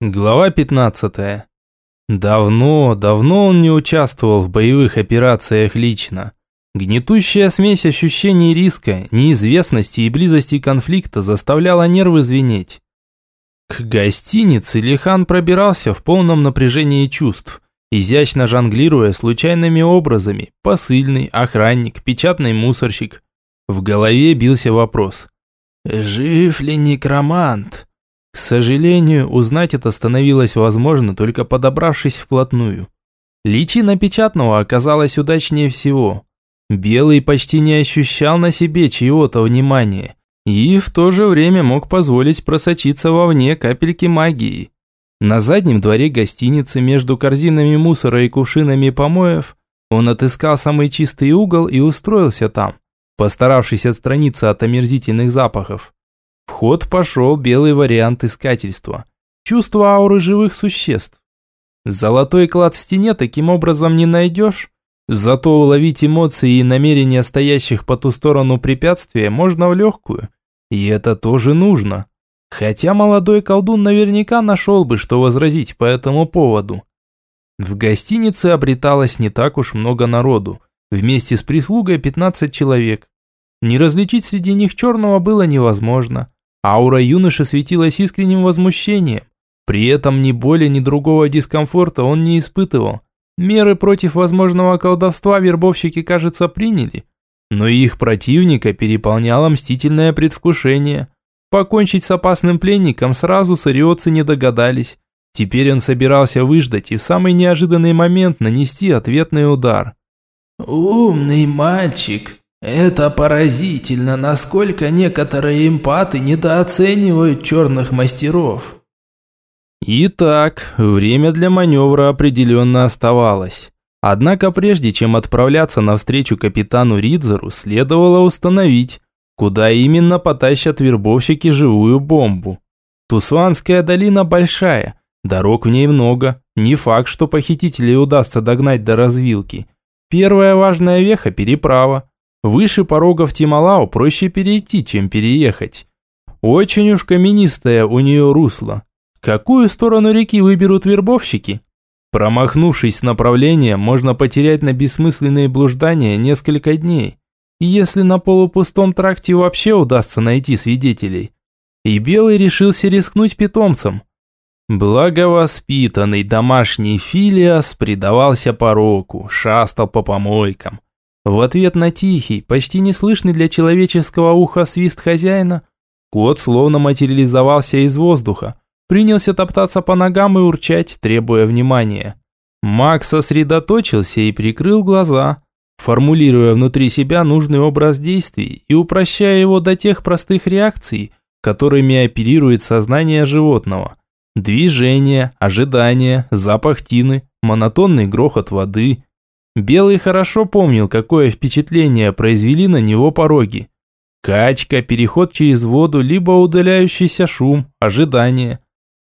Глава 15. Давно, давно он не участвовал в боевых операциях лично. Гнетущая смесь ощущений риска, неизвестности и близости конфликта заставляла нервы звенеть. К гостинице Лихан пробирался в полном напряжении чувств, изящно жонглируя случайными образами – посыльный, охранник, печатный мусорщик. В голове бился вопрос – «Жив ли некромант?» К сожалению, узнать это становилось возможно, только подобравшись вплотную. Личина печатного оказалась удачнее всего. Белый почти не ощущал на себе чьего-то внимания и в то же время мог позволить просочиться вовне капельки магии. На заднем дворе гостиницы между корзинами мусора и кувшинами помоев он отыскал самый чистый угол и устроился там, постаравшись отстраниться от омерзительных запахов. В ход пошел белый вариант искательства. Чувство ауры живых существ. Золотой клад в стене таким образом не найдешь, зато уловить эмоции и намерения стоящих по ту сторону препятствия можно в легкую. И это тоже нужно. Хотя молодой колдун наверняка нашел бы, что возразить по этому поводу. В гостинице обреталось не так уж много народу. Вместе с прислугой 15 человек. Не различить среди них черного было невозможно. Аура юноши светилась искренним возмущением. При этом ни боли, ни другого дискомфорта он не испытывал. Меры против возможного колдовства вербовщики, кажется, приняли. Но их противника переполняло мстительное предвкушение. Покончить с опасным пленником сразу сариотцы не догадались. Теперь он собирался выждать и в самый неожиданный момент нанести ответный удар. «Умный мальчик», это поразительно, насколько некоторые эмпаты недооценивают черных мастеров. Итак, время для маневра определенно оставалось. Однако прежде чем отправляться навстречу капитану Ридзеру, следовало установить, куда именно потащат вербовщики живую бомбу. Тусуанская долина большая, дорог в ней много, не факт, что похитителей удастся догнать до развилки. Первая важная веха – переправа, Выше порогов Тималао проще перейти, чем переехать. Очень уж каменистое у нее русло. Какую сторону реки выберут вербовщики? Промахнувшись с направлением, можно потерять на бессмысленные блуждания несколько дней. Если на полупустом тракте вообще удастся найти свидетелей. И Белый решился рискнуть питомцем. Благовоспитанный домашний Филиас предавался пороку, шастал по помойкам. В ответ на тихий, почти неслышный для человеческого уха свист хозяина, кот словно материализовался из воздуха, принялся топтаться по ногам и урчать, требуя внимания. Макс сосредоточился и прикрыл глаза, формулируя внутри себя нужный образ действий и упрощая его до тех простых реакций, которыми оперирует сознание животного. Движение, ожидание, запах тины, монотонный грохот воды – Белый хорошо помнил, какое впечатление произвели на него пороги. Качка, переход через воду, либо удаляющийся шум, ожидание.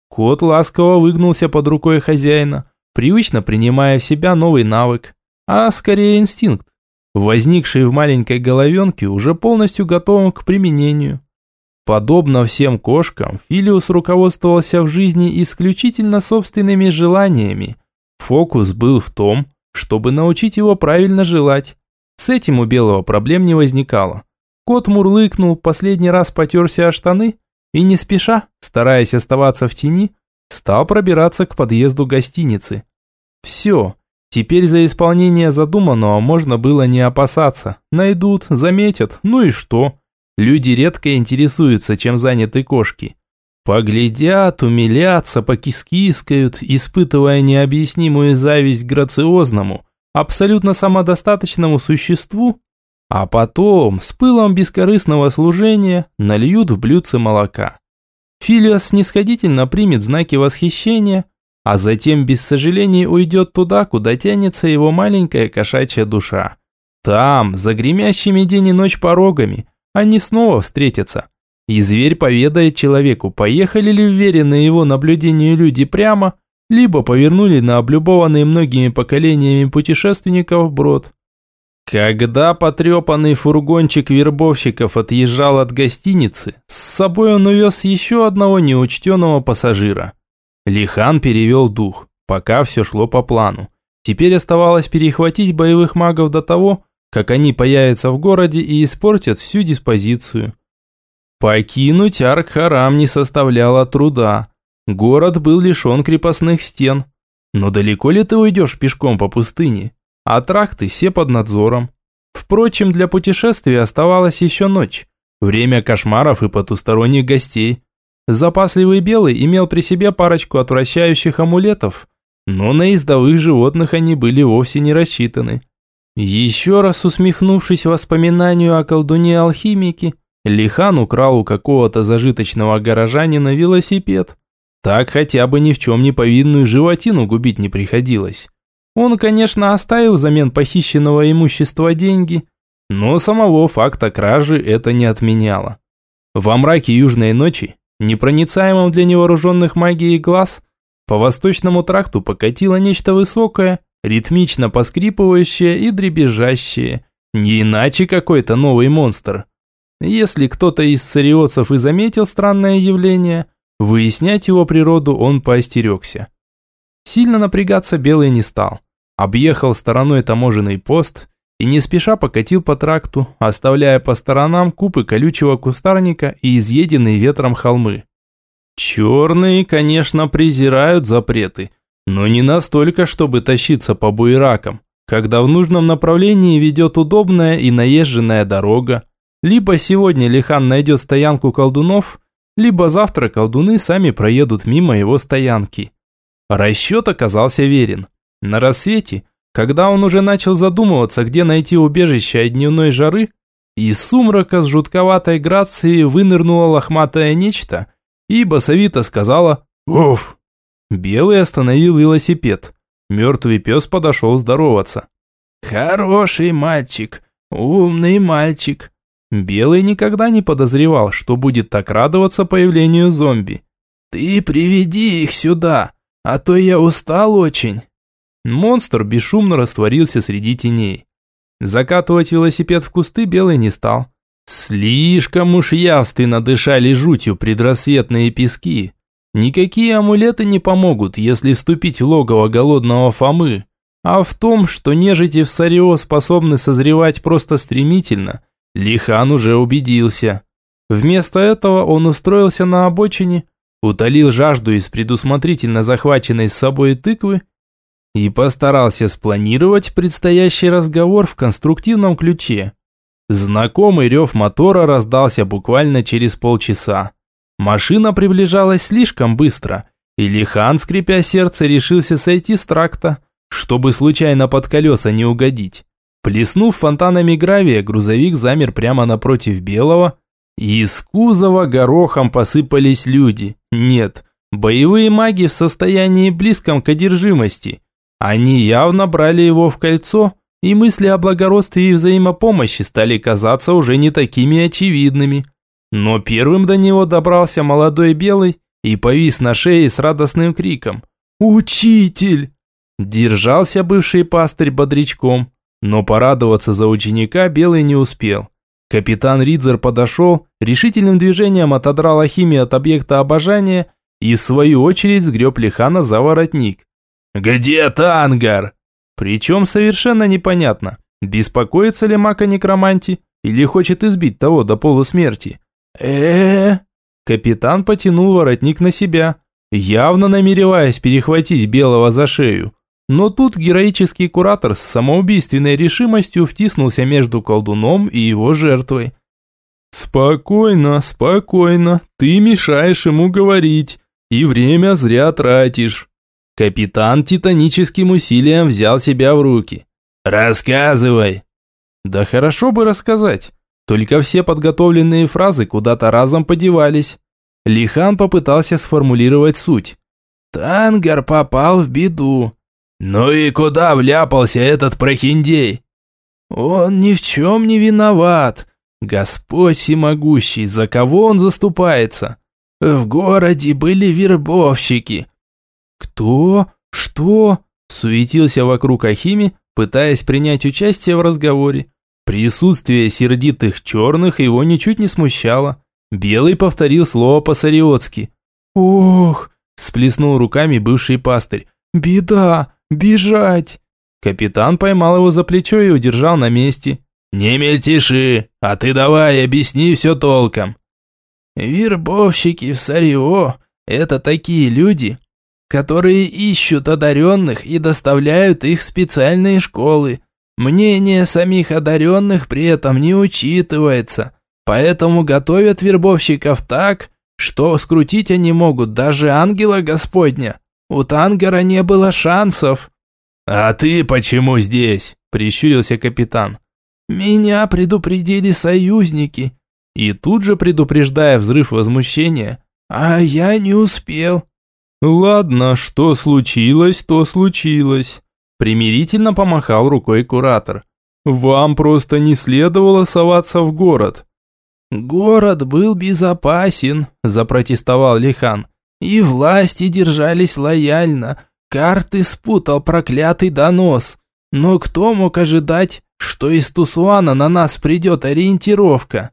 Кот ласково выгнулся под рукой хозяина, привычно принимая в себя новый навык, а скорее инстинкт, возникший в маленькой головенке, уже полностью готовым к применению. Подобно всем кошкам, Филиус руководствовался в жизни исключительно собственными желаниями. Фокус был в том, чтобы научить его правильно желать. С этим у Белого проблем не возникало. Кот мурлыкнул, последний раз потерся о штаны и не спеша, стараясь оставаться в тени, стал пробираться к подъезду гостиницы. Все, теперь за исполнение задуманного можно было не опасаться. Найдут, заметят, ну и что? Люди редко интересуются, чем заняты кошки. Поглядят, умилятся, покискискают, испытывая необъяснимую зависть грациозному, абсолютно самодостаточному существу, а потом с пылом бескорыстного служения нальют в блюдце молока. Филиас снисходительно примет знаки восхищения, а затем без сожалений уйдет туда, куда тянется его маленькая кошачья душа. Там, за гремящими день и ночь порогами, они снова встретятся – и зверь поведает человеку, поехали ли вверенные его наблюдению люди прямо, либо повернули на облюбованный многими поколениями путешественников брод. Когда потрепанный фургончик вербовщиков отъезжал от гостиницы, с собой он увез еще одного неучтенного пассажира. Лихан перевел дух, пока все шло по плану. Теперь оставалось перехватить боевых магов до того, как они появятся в городе и испортят всю диспозицию. Покинуть Арк-Харам не составляло труда. Город был лишен крепостных стен. Но далеко ли ты уйдешь пешком по пустыне? А тракты все под надзором. Впрочем, для путешествия оставалась еще ночь. Время кошмаров и потусторонних гостей. Запасливый белый имел при себе парочку отвращающих амулетов, но на ездовых животных они были вовсе не рассчитаны. Еще раз усмехнувшись воспоминанию о колдуне-алхимике, Лихан украл у какого-то зажиточного горожанина велосипед. Так хотя бы ни в чем не повинную животину губить не приходилось. Он, конечно, оставил взамен похищенного имущества деньги, но самого факта кражи это не отменяло. Во мраке южной ночи, непроницаемом для невооруженных магией глаз, по восточному тракту покатило нечто высокое, ритмично поскрипывающее и дребезжащее, не иначе какой-то новый монстр. Если кто-то из цариотцев и заметил странное явление, выяснять его природу он поостерегся. Сильно напрягаться Белый не стал. Объехал стороной таможенный пост и не спеша покатил по тракту, оставляя по сторонам купы колючего кустарника и изъеденные ветром холмы. Черные, конечно, презирают запреты, но не настолько, чтобы тащиться по буеракам, когда в нужном направлении ведет удобная и наезженная дорога. Либо сегодня Лихан найдет стоянку колдунов, либо завтра колдуны сами проедут мимо его стоянки. Расчет оказался верен. На рассвете, когда он уже начал задумываться, где найти убежище от дневной жары, из сумрака с жутковатой грацией вынырнуло лохматое нечто и басовито сказала «Уф!». Белый остановил велосипед. Мертвый пес подошел здороваться. «Хороший мальчик, умный мальчик». Белый никогда не подозревал, что будет так радоваться появлению зомби. «Ты приведи их сюда, а то я устал очень». Монстр бесшумно растворился среди теней. Закатывать велосипед в кусты Белый не стал. Слишком уж явственно дышали жутью предрассветные пески. Никакие амулеты не помогут, если вступить в логово голодного Фомы. А в том, что нежити в Сарио способны созревать просто стремительно, Лихан уже убедился. Вместо этого он устроился на обочине, утолил жажду из предусмотрительно захваченной с собой тыквы и постарался спланировать предстоящий разговор в конструктивном ключе. Знакомый рев мотора раздался буквально через полчаса. Машина приближалась слишком быстро, и Лихан, скрипя сердце, решился сойти с тракта, чтобы случайно под колеса не угодить. Плеснув фонтанами гравия, грузовик замер прямо напротив белого, и из кузова горохом посыпались люди. Нет, боевые маги в состоянии близком к одержимости. Они явно брали его в кольцо, и мысли о благородстве и взаимопомощи стали казаться уже не такими очевидными. Но первым до него добрался молодой белый и повис на шее с радостным криком «Учитель!». Держался бывший пастырь бодрячком, но порадоваться за ученика белый не успел. Капитан Ридзер подошел, решительным движением отодрал Ахими от объекта обожания и в свою очередь сгреб Лихана за воротник. «Где Тангар?» Причем совершенно непонятно, беспокоится ли Мак о некроманте или хочет избить того до полусмерти. э Капитан потянул воротник на себя, явно намереваясь перехватить Белого за шею. Но тут героический куратор с самоубийственной решимостью втиснулся между колдуном и его жертвой. «Спокойно, спокойно, ты мешаешь ему говорить, и время зря тратишь». Капитан титаническим усилием взял себя в руки. «Рассказывай!» Да хорошо бы рассказать, только все подготовленные фразы куда-то разом подевались. Лихан попытался сформулировать суть. «Тангар попал в беду». «Ну и куда вляпался этот прохиндей?» «Он ни в чем не виноват. Господь всемогущий, за кого он заступается? В городе были вербовщики, «Кто? Что?» – суетился вокруг Ахими, пытаясь принять участие в разговоре. Присутствие сердитых черных его ничуть не смущало. Белый повторил слово по-сариотски. «Ох, Сплеснул руками бывший пастырь. «Беда! Бежать!» Капитан поймал его за плечо и удержал на месте. «Не мельтеши, а ты давай объясни все толком». «Вербовщики в Сарио – это такие люди, которые ищут одаренных и доставляют их в специальные школы. Мнение самих одаренных при этом не учитывается, поэтому готовят вербовщиков так, что скрутить они могут даже ангела Господня. У Тангера не было шансов». «А ты почему здесь?» – прищурился капитан. «Меня предупредили союзники». И тут же предупреждая взрыв возмущения. «А я не успел». «Ладно, что случилось, то случилось». Примирительно помахал рукой куратор. «Вам просто не следовало соваться в город». «Город был безопасен», – запротестовал Лихан. «И власти держались лояльно. Карты спутал проклятый донос. Но кто мог ожидать, что из Тусуана на нас придет ориентировка?»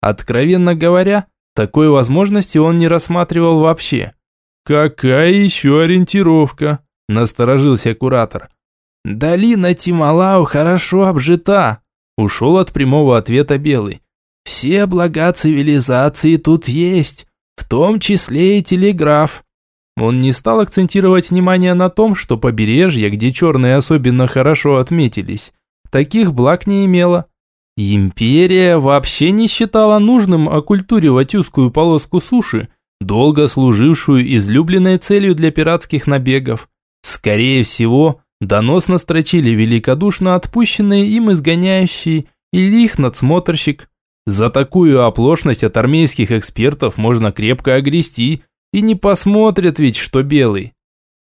Откровенно говоря, такой возможности он не рассматривал вообще. «Какая еще ориентировка?» – насторожился куратор. «Долина Тималау хорошо обжита», – ушел от прямого ответа Белый. «Все блага цивилизации тут есть, в том числе и телеграф». Он не стал акцентировать внимание на том, что побережье, где черные особенно хорошо отметились, таких благ не имело. Империя вообще не считала нужным оккультуривать узкую полоску суши, долго служившую излюбленной целью для пиратских набегов. Скорее всего, донос настрочили великодушно отпущенные им изгоняющие или их надсмотрщик. За такую оплошность от армейских экспертов можно крепко огрести, и не посмотрят ведь, что белый.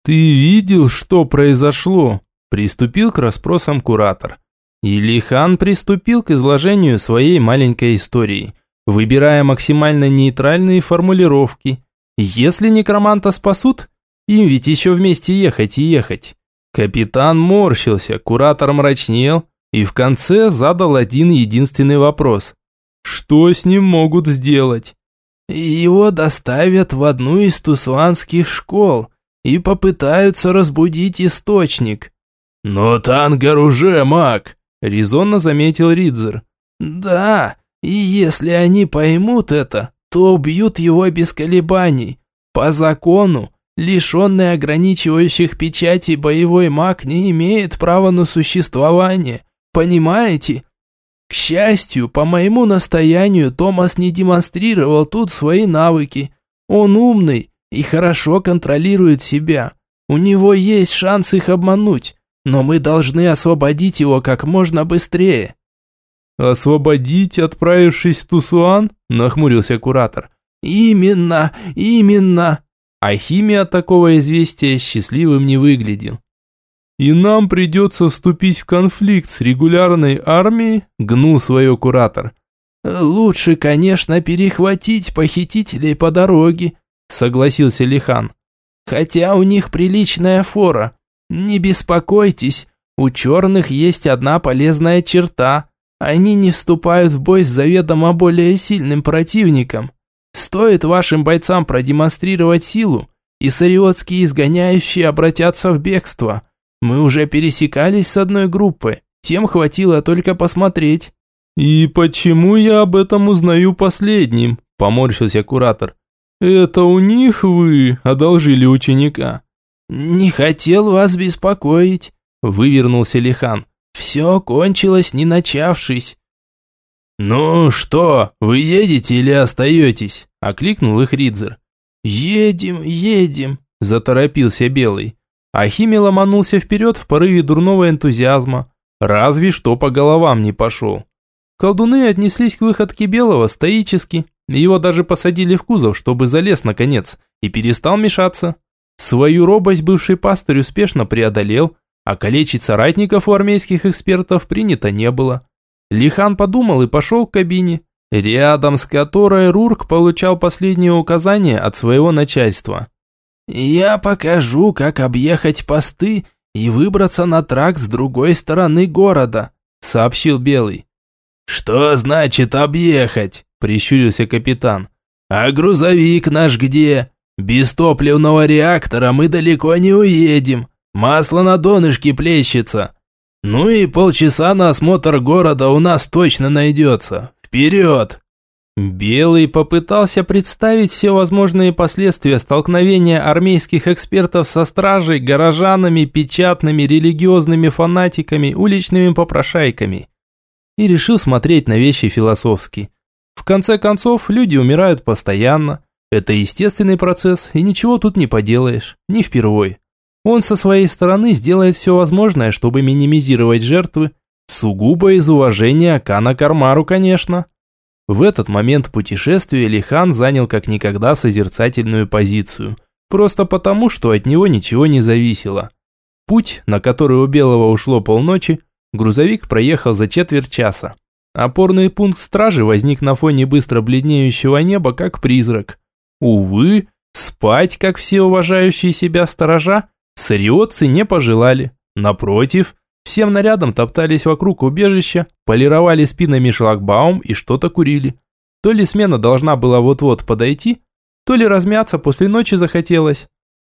«Ты видел, что произошло?» Приступил к расспросам куратор. Илихан приступил к изложению своей маленькой истории – выбирая максимально нейтральные формулировки. Если некроманта спасут, им ведь еще вместе ехать и ехать. Капитан морщился, куратор мрачнел и в конце задал один единственный вопрос. Что с ним могут сделать? Его доставят в одну из тусуанских школ и попытаются разбудить источник. Но Тангар уже маг, резонно заметил Ридзер. Да, и если они поймут это, то убьют его без колебаний. По закону, лишенный ограничивающих печати боевой маг не имеет права на существование. Понимаете? К счастью, по моему настоянию, Томас не демонстрировал тут свои навыки. Он умный и хорошо контролирует себя. У него есть шанс их обмануть, но мы должны освободить его как можно быстрее. «Освободить, отправившись в Тусуан?» – нахмурился куратор. «Именно, именно!» А химия от такого известия счастливым не выглядел. «И нам придется вступить в конфликт с регулярной армией?» – гнул свое куратор. «Лучше, конечно, перехватить похитителей по дороге», – согласился Лихан. «Хотя у них приличная фора. Не беспокойтесь, у черных есть одна полезная черта. Они не вступают в бой с заведомо более сильным противником. Стоит вашим бойцам продемонстрировать силу, и сариотские изгоняющие обратятся в бегство. Мы уже пересекались с одной группой, тем хватило только посмотреть». «И почему я об этом узнаю последним?» – поморщился куратор. «Это у них вы одолжили ученика?» «Не хотел вас беспокоить», – вывернулся Лихан. Все кончилось, не начавшись. «Ну что, вы едете или остаетесь?» – окликнул их Ридзер. «Едем, едем», – заторопился Белый. Ахими ломанулся вперед в порыве дурного энтузиазма. Разве что по головам не пошел. Колдуны отнеслись к выходке Белого стоически. Его даже посадили в кузов, чтобы залез наконец, и перестал мешаться. Свою робость бывший пастырь успешно преодолел, а калечить соратников у армейских экспертов принято не было. Лихан подумал и пошел к кабине, рядом с которой Рурк получал последние указания от своего начальства. «Я покажу, как объехать посты и выбраться на трак с другой стороны города», – сообщил Белый. «Что значит объехать?» – прищурился капитан. «А грузовик наш где? Без топливного реактора мы далеко не уедем. Масло на донышке плещется. Ну и полчаса на осмотр города у нас точно найдется. Вперед!» Белый попытался представить все возможные последствия столкновения армейских экспертов со стражей, горожанами, печатными, религиозными фанатиками, уличными попрошайками. И решил смотреть на вещи философски. В конце концов, люди умирают постоянно. Это естественный процесс, и ничего тут не поделаешь, не впервой. Он со своей стороны сделает все возможное, чтобы минимизировать жертвы, сугубо из уважения к Кана Кармару, конечно. В этот момент путешествия Лихан занял как никогда созерцательную позицию, просто потому, что от него ничего не зависело. Путь, на который у Белого ушло полночи, грузовик проехал за четверть часа. Опорный пункт стражи возник на фоне быстро бледнеющего неба, как призрак. Увы, спать, как все уважающие себя сторожа, сариотцы не пожелали. Напротив, Всем нарядом топтались вокруг убежища, полировали спинами шлагбаум и что-то курили. То ли смена должна была вот-вот подойти, то ли размяться после ночи захотелось.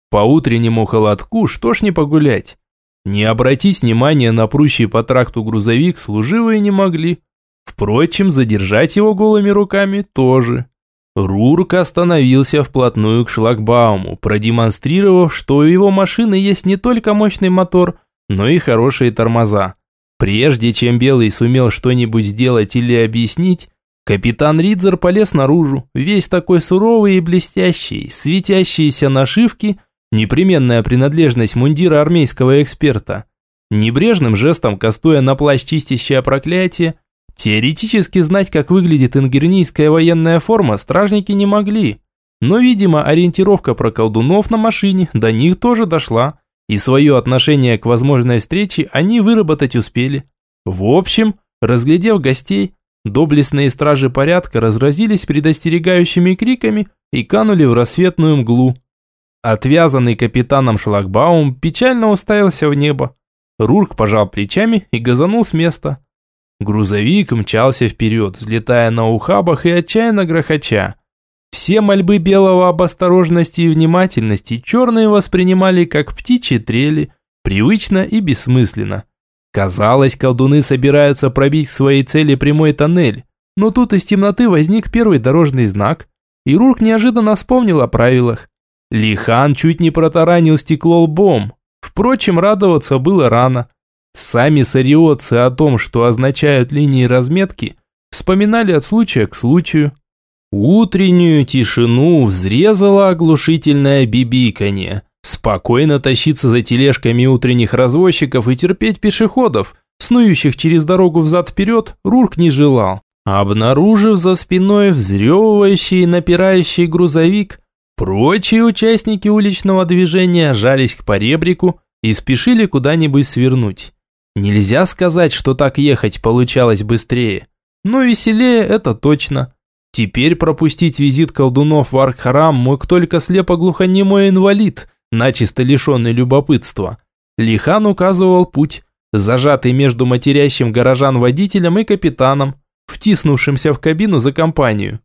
По утреннему холодку что ж не погулять. Не обратить внимания на прущий по тракту грузовик служивые не могли. Впрочем, задержать его голыми руками тоже. Рурк остановился вплотную к шлагбауму, продемонстрировав, что у его машины есть не только мощный мотор, но и хорошие тормоза. Прежде чем Белый сумел что-нибудь сделать или объяснить, капитан Ридзер полез наружу, весь такой суровый и блестящий, светящиеся нашивки, непременная принадлежность мундира армейского эксперта. Небрежным жестом кастуя на плащ чистящее проклятие, теоретически знать, как выглядит ингернийская военная форма, стражники не могли. Но, видимо, ориентировка про колдунов на машине до них тоже дошла и свое отношение к возможной встрече они выработать успели. В общем, разглядев гостей, доблестные стражи порядка разразились предостерегающими криками и канули в рассветную мглу. Отвязанный капитаном шлагбаум печально уставился в небо. Рурк пожал плечами и газанул с места. Грузовик мчался вперед, взлетая на ухабах и отчаянно грохоча. Все мольбы белого об осторожности и внимательности черные воспринимали как птичьи трели, привычно и бессмысленно. Казалось, колдуны собираются пробить к своей цели прямой тоннель, но тут из темноты возник первый дорожный знак, и Рурк неожиданно вспомнил о правилах. Лихан чуть не протаранил стекло лбом. Впрочем, радоваться было рано. Сами сариотцы о том, что означают линии разметки, вспоминали от случая к случаю. Утреннюю тишину взрезало оглушительное бибиканье. Спокойно тащиться за тележками утренних развозчиков и терпеть пешеходов, снующих через дорогу взад-вперед, Рурк не желал. Обнаружив за спиной взрёвывающий и напирающий грузовик, прочие участники уличного движения жались к поребрику и спешили куда-нибудь свернуть. Нельзя сказать, что так ехать получалось быстрее, но веселее это точно. Теперь пропустить визит колдунов в Аркхарам мог только слепо-глухонемой инвалид, начисто лишенный любопытства. Лихан указывал путь, зажатый между матерящим горожан водителем и капитаном, втиснувшимся в кабину за компанию.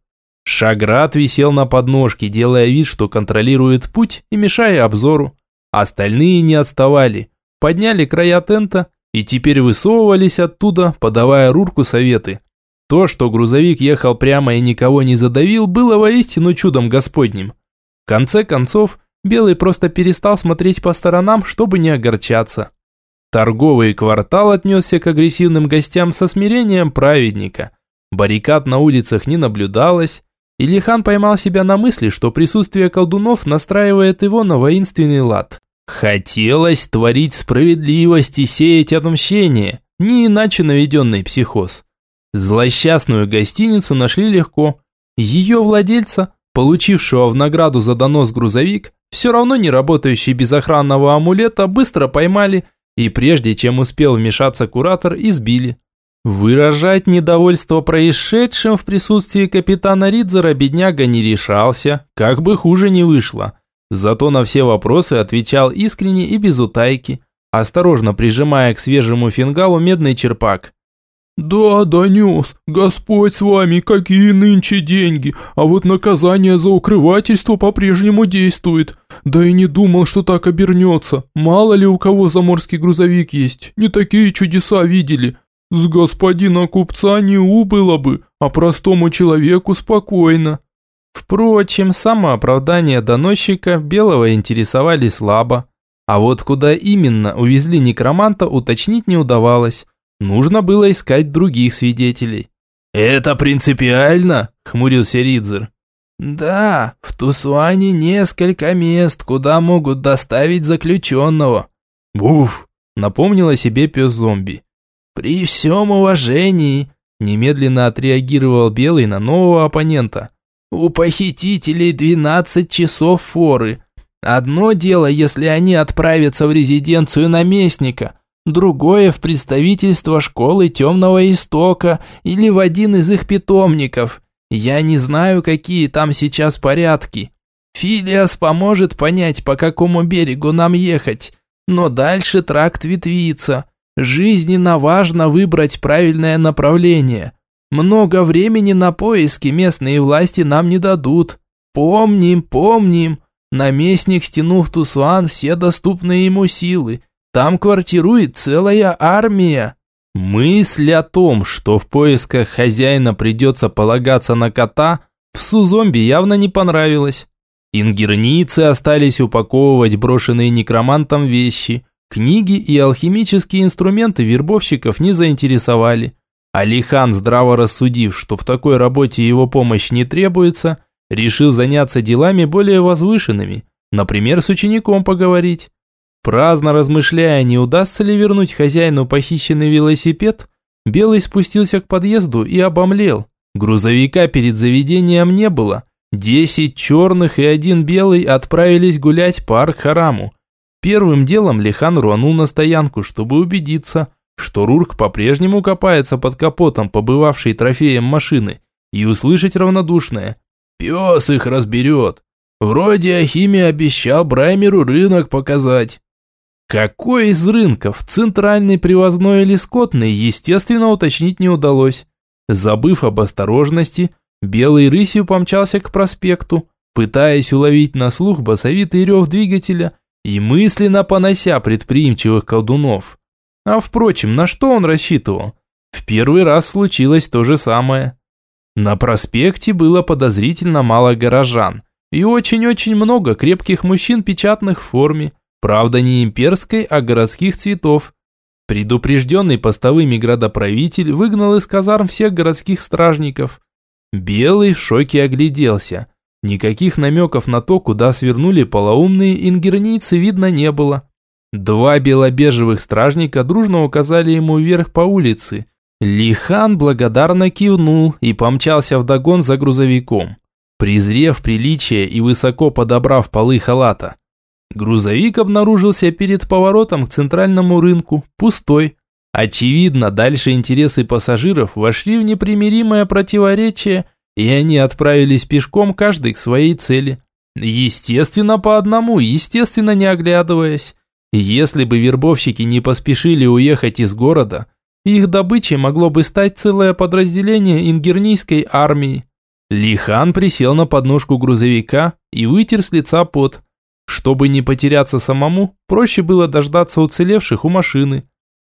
Шаград висел на подножке, делая вид, что контролирует путь и мешая обзору. Остальные не отставали, подняли края тента и теперь высовывались оттуда, подавая Рурку советы. То, что грузовик ехал прямо и никого не задавил, было воистину чудом господним. В конце концов, Белый просто перестал смотреть по сторонам, чтобы не огорчаться. Торговый квартал отнесся к агрессивным гостям со смирением праведника. Баррикад на улицах не наблюдалось, и Лихан поймал себя на мысли, что присутствие колдунов настраивает его на воинственный лад. Хотелось творить справедливость и сеять отмщение, не иначе наведенный психоз. Злосчастную гостиницу нашли легко. Ее владельца, получившего в награду за донос грузовик, все равно не работающий без охранного амулета, быстро поймали и прежде чем успел вмешаться куратор, избили. Выражать недовольство происшедшим в присутствии капитана Ридзера бедняга не решался, как бы хуже не вышло. Зато на все вопросы отвечал искренне и без утайки, осторожно прижимая к свежему фингалу медный черпак. «Да, донес. Господь с вами, какие нынче деньги, а вот наказание за укрывательство по-прежнему действует. Да и не думал, что так обернется. Мало ли у кого заморский грузовик есть, не такие чудеса видели. С господина купца не убыло бы, а простому человеку спокойно». Впрочем, самооправдание доносчика Белого интересовали слабо. А вот куда именно увезли некроманта, уточнить не удавалось. Нужно было искать других свидетелей. «Это принципиально?» – хмурился Ридзер. «Да, в Тусуане несколько мест, куда могут доставить заключенного». «Буф!» – напомнил о себе пес-зомби. «При всем уважении», – немедленно отреагировал Белый на нового оппонента. «У похитителей 12 часов форы. Одно дело, если они отправятся в резиденцию наместника, другое в представительство школы Темного Истока или в один из их питомников. Я не знаю, какие там сейчас порядки. Филиас поможет понять, по какому берегу нам ехать, но дальше тракт ветвится. Жизненно важно выбрать правильное направление. Много времени на поиски местные власти нам не дадут. Помним, помним. Наместник стянул в Тусуан все доступные ему силы. Там квартирует целая армия. Мысль о том, что в поисках хозяина придется полагаться на кота, псу зомби явно не понравилась. Ингернийцы остались упаковывать брошенные некромантом вещи. Книги и алхимические инструменты вербовщиков не заинтересовали. Алихан, здраво рассудив, что в такой работе его помощь не требуется, решил заняться делами более возвышенными, например, с учеником поговорить. Праздно размышляя, не удастся ли вернуть хозяину похищенный велосипед, Белый спустился к подъезду и обомлел. Грузовика перед заведением не было. Десять черных и один белый отправились гулять по Арк-Хараму. Первым делом Лихан рванул на стоянку, чтобы убедиться, что Рурк по-прежнему копается под капотом побывавшей трофеем машины, и услышать равнодушное «Пес их разберет». Вроде Ахими обещал Браймеру рынок показать. Какой из рынков, центральный, привозной или скотный, естественно, уточнить не удалось. Забыв об осторожности, белый рысью помчался к проспекту, пытаясь уловить на слух басовитый рев двигателя и мысленно понося предприимчивых колдунов. А впрочем, на что он рассчитывал? В первый раз случилось то же самое. На проспекте было подозрительно мало горожан и очень-очень много крепких мужчин печатных в форме, Правда, не имперской, а городских цветов. Предупрежденный постовыми градоправитель выгнал из казарм всех городских стражников. Белый в шоке огляделся. Никаких намеков на то, куда свернули полоумные ингернийцы, видно не было. Два белобежевых стражника дружно указали ему вверх по улице. Лихан благодарно кивнул и помчался вдогон за грузовиком. Презрев приличие и высоко подобрав полы халата, Грузовик обнаружился перед поворотом к центральному рынку, пустой. Очевидно, дальше интересы пассажиров вошли в непримиримое противоречие, и они отправились пешком каждый к своей цели. Естественно, по одному, естественно, не оглядываясь. Если бы вербовщики не поспешили уехать из города, их добычей могло бы стать целое подразделение ингернийской армии. Лихан присел на подножку грузовика и вытер с лица пот. Чтобы не потеряться самому, проще было дождаться уцелевших у машины.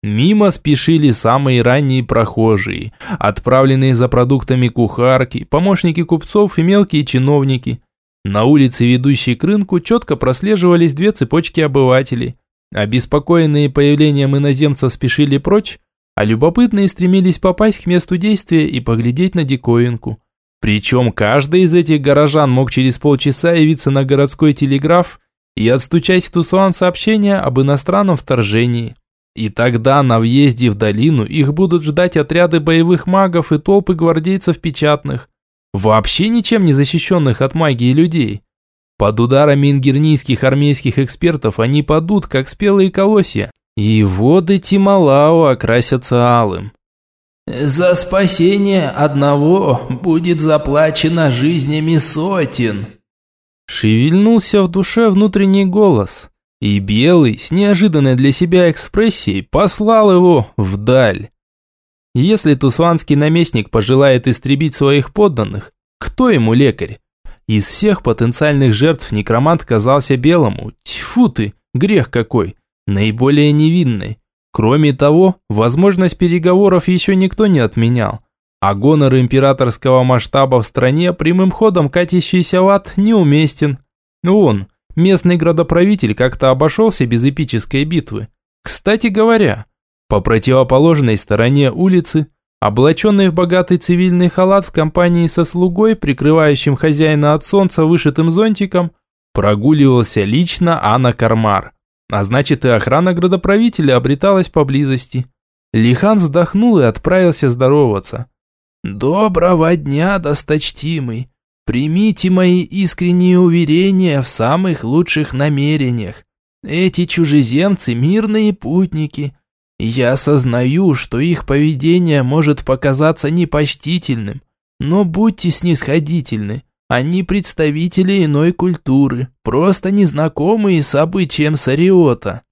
Мимо спешили самые ранние прохожие, отправленные за продуктами кухарки, помощники купцов и мелкие чиновники. На улице, ведущей к рынку, четко прослеживались две цепочки обывателей. Обеспокоенные появлением иноземцев спешили прочь, а любопытные стремились попасть к месту действия и поглядеть на диковинку. Причем каждый из этих горожан мог через полчаса явиться на городской телеграф и отстучать в Тусуан сообщение об иностранном вторжении. И тогда на въезде в долину их будут ждать отряды боевых магов и толпы гвардейцев печатных, вообще ничем не защищенных от магии людей. Под ударами ингернийских армейских экспертов они падут, как спелые колосья, и воды Тималао окрасятся алым. «За спасение одного будет заплачено жизнями сотен», Шевельнулся в душе внутренний голос, и Белый с неожиданной для себя экспрессией послал его вдаль. Если тусуанский наместник пожелает истребить своих подданных, кто ему лекарь? Из всех потенциальных жертв некромант казался белому. Тьфу ты, грех какой. Наиболее невинный. Кроме того, возможность переговоров еще никто не отменял. А гонор императорского масштаба в стране, прямым ходом катящийся в ад, неуместен. Он, местный градоправитель, как-то обошелся без эпической битвы. Кстати говоря, по противоположной стороне улицы, облаченный в богатый цивильный халат в компании со слугой, прикрывающим хозяина от солнца вышитым зонтиком, прогуливался лично Анна Кармар. А значит и охрана градоправителя обреталась поблизости. Лихан вздохнул и отправился здороваться. «Доброго дня, досточтимый! Примите мои искренние уверения в самых лучших намерениях. Эти чужеземцы – мирные путники. Я осознаю, что их поведение может показаться непочтительным, но будьте снисходительны. Они представители иной культуры, просто незнакомые с обычаем Сариота».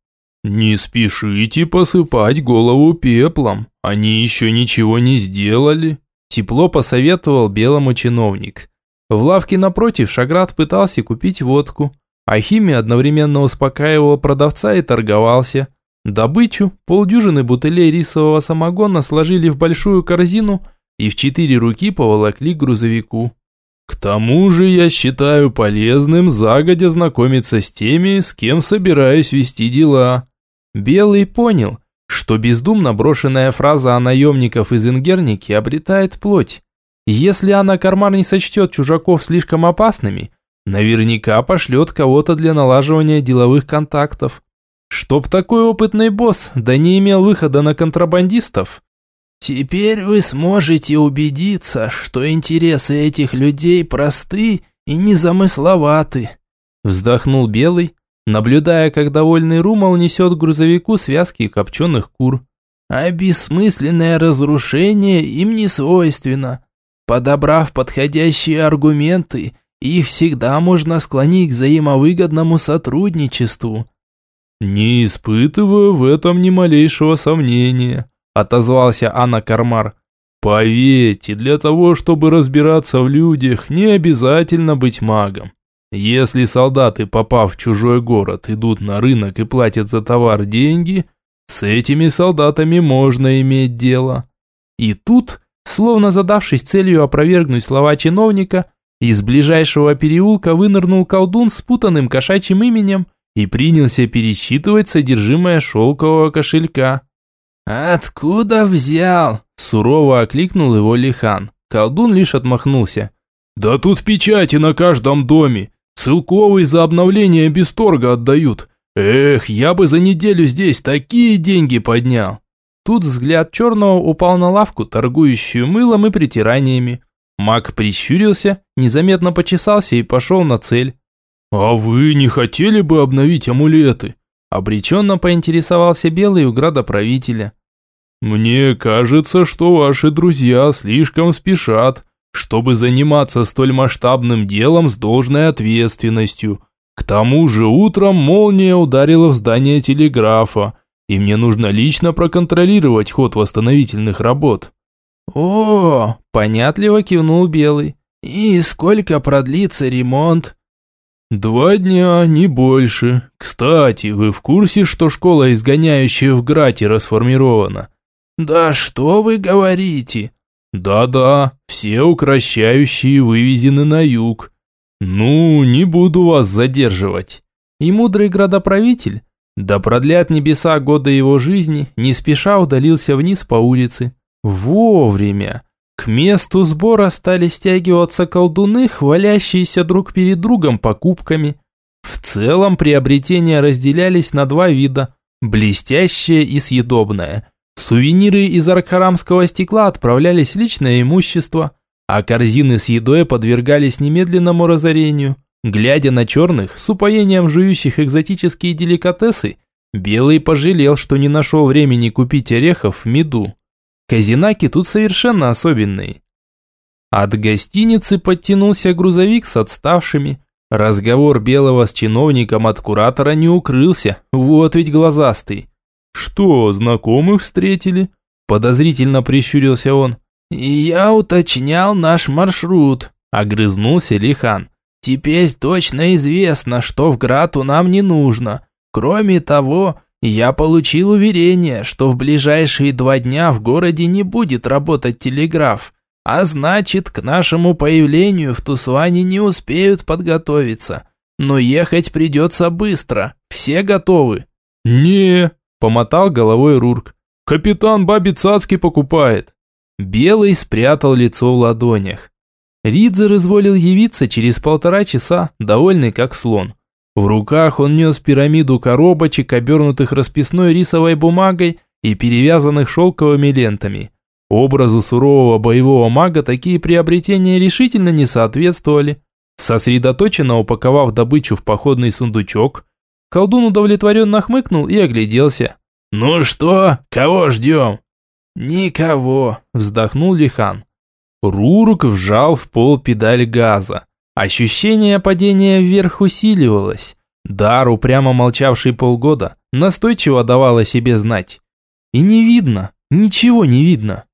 «Не спешите посыпать голову пеплом, они еще ничего не сделали», тепло посоветовал белому чиновник. В лавке напротив Шаград пытался купить водку, а Хими одновременно успокаивал продавца и торговался. Добычу, полдюжины бутылей рисового самогона сложили в большую корзину и в четыре руки поволокли к грузовику. К тому же я считаю полезным загодя знакомиться с теми, с кем собираюсь вести дела. Белый понял, что бездумно брошенная фраза о наемников из Ингерники обретает плоть. Если она карман не сочтет чужаков слишком опасными, наверняка пошлет кого-то для налаживания деловых контактов. Чтоб такой опытный босс, да не имел выхода на контрабандистов. Теперь вы сможете убедиться, что интересы этих людей просты и незамысловаты. Вздохнул Белый, наблюдая, как довольный Румал несет грузовику связки копченых кур. А бессмысленное разрушение им не свойственно. Подобрав подходящие аргументы, их всегда можно склонить к взаимовыгодному сотрудничеству. «Не испытываю в этом ни малейшего сомнения», – отозвался Анна Кармар. «Поверьте, для того, чтобы разбираться в людях, не обязательно быть магом. Если солдаты, попав в чужой город, идут на рынок и платят за товар деньги, с этими солдатами можно иметь дело». И тут Словно задавшись целью опровергнуть слова чиновника, из ближайшего переулка вынырнул колдун с путанным кошачьим именем и принялся пересчитывать содержимое шелкового кошелька. «Откуда взял?» – сурово окликнул его Лихан. Колдун лишь отмахнулся. «Да тут печати на каждом доме. Целковый за обновление без торга отдают. Эх, я бы за неделю здесь такие деньги поднял». Тут взгляд черного упал на лавку, торгующую мылом и притираниями. Маг прищурился, незаметно почесался и пошел на цель. «А вы не хотели бы обновить амулеты?» Обреченно поинтересовался белый у градоправителя. «Мне кажется, что ваши друзья слишком спешат, чтобы заниматься столь масштабным делом с должной ответственностью. К тому же утром молния ударила в здание телеграфа, и мне нужно лично проконтролировать ход восстановительных работ». «О, понятливо кивнул Белый. И сколько продлится ремонт?» «Два дня, не больше. Кстати, вы в курсе, что школа, изгоняющая в Грате, расформирована?» «Да что вы говорите?» «Да-да, все укращающие вывезены на юг. Ну, не буду вас задерживать». И мудрый градоправитель да продлят небеса годы его жизни, не спеша удалился вниз по улице. Вовремя. К месту сбора стали стягиваться колдуны, хвалящиеся друг перед другом покупками. В целом приобретения разделялись на два вида – блестящее и съедобное. Сувениры из аркхарамского стекла отправлялись в личное имущество, а корзины с едой подвергались немедленному разорению. Глядя на черных, с упоением жующих экзотические деликатесы, Белый пожалел, что не нашел времени купить орехов в меду. Казинаки тут совершенно особенные. От гостиницы подтянулся грузовик с отставшими. Разговор Белого с чиновником от куратора не укрылся, вот ведь глазастый. «Что, знакомых встретили?» Подозрительно прищурился он. «Я уточнял наш маршрут», – огрызнулся Лихан. «Теперь точно известно, что в Грату нам не нужно. Кроме того, я получил уверение, что в ближайшие два дня в городе не будет работать телеграф, а значит, к нашему появлению в Тусуане не успеют подготовиться. Но ехать придется быстро. Все готовы?» «Не», – помотал головой Рурк. «Капитан Баби Цацки покупает». Белый спрятал лицо в ладонях. Ридзер изволил явиться через полтора часа, довольный как слон. В руках он нес пирамиду коробочек, обернутых расписной рисовой бумагой и перевязанных шелковыми лентами. Образу сурового боевого мага такие приобретения решительно не соответствовали. Сосредоточенно упаковав добычу в походный сундучок, колдун удовлетворенно хмыкнул и огляделся. «Ну что, кого ждем?» «Никого», – вздохнул Лихан. Рурук вжал в пол педаль газа. Ощущение падения вверх усиливалось. Дар, упрямо молчавший полгода, настойчиво давал о себе знать. И не видно, ничего не видно.